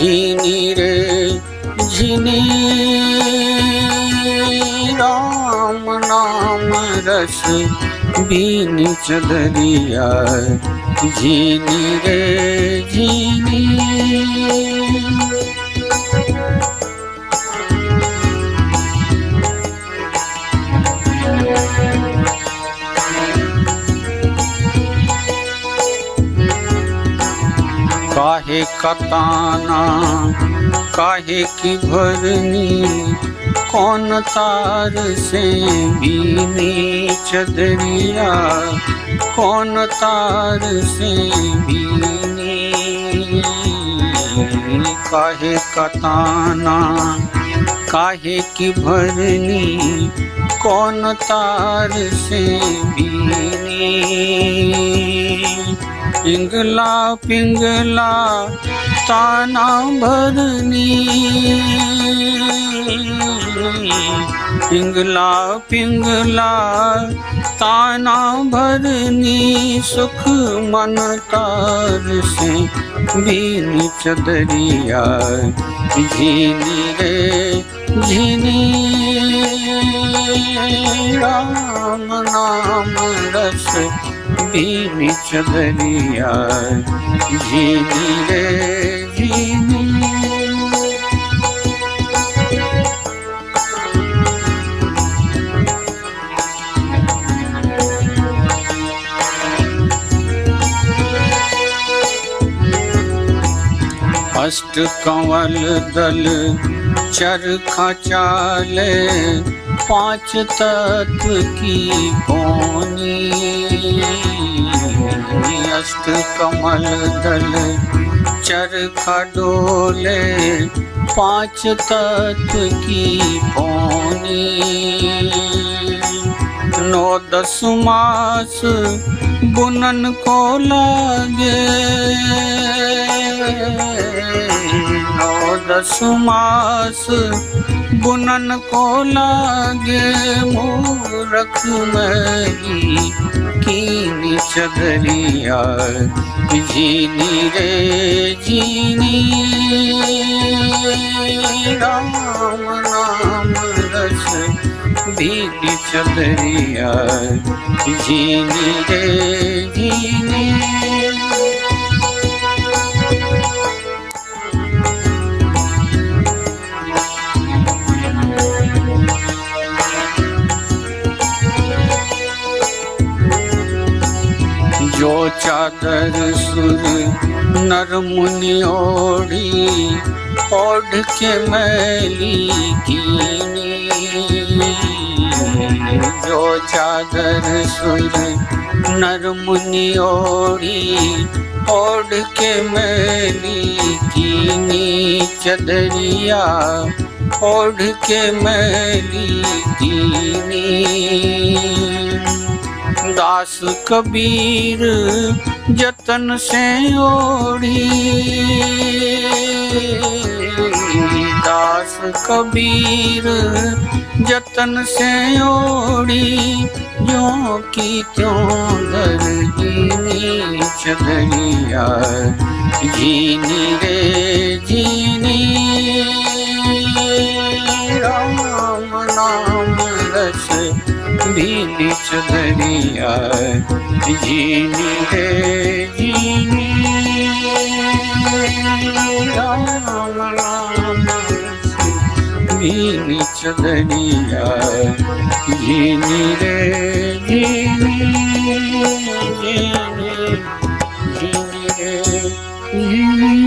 झिनी रे झिनी राम नाम रस बीन चदरिया झिनी रे झिनी काहे कताना काहे की भरनी, कौन तार से बीनी चदरिया, कौन तार से बीनी? काहे कताना काहे की भरनी, कौन तार से बीनी? पिंगला पिंगला ताना भरनी। पिंगला पिंगला ताना भरनी, सुख मन तार से बीनी चदरिया झीनी रे झीनी राम नाम रस बीनी चदरिया झीनी रे झीनी अष्ट कंवल दल चरखा चाले पाँच तत्व की पौनी अष्ट कमल दल चरखा डोले पाँच तत्व की पौनी। नौ दस मास बुनन को लागे। नौ दस मास बुनन को लागे। मूरख मही कीनी चदरिया जीनी रे, जीनी। राम नाम रस बीनी चदरिया जीनी रे, जीनी। जो चादर सुर नर मुनि ओढ़ी ओढ़ के मैली कीनी। जो चादर सुर नर मुनि ओढ़ी ओढ़ के मैली कीनी। चदरिया ओढ़ के मैली कीनी। दास कबीर जतन से ओढ़ी। दास कबीर जतन से ओढ़ी जो की त्यों धरनी चदरिया जीनी रे चदरिया जीनी रे जीनी राम नाम रस बीनी चदरिया जीनी रे जीनी जीनी जीनी रे जीनी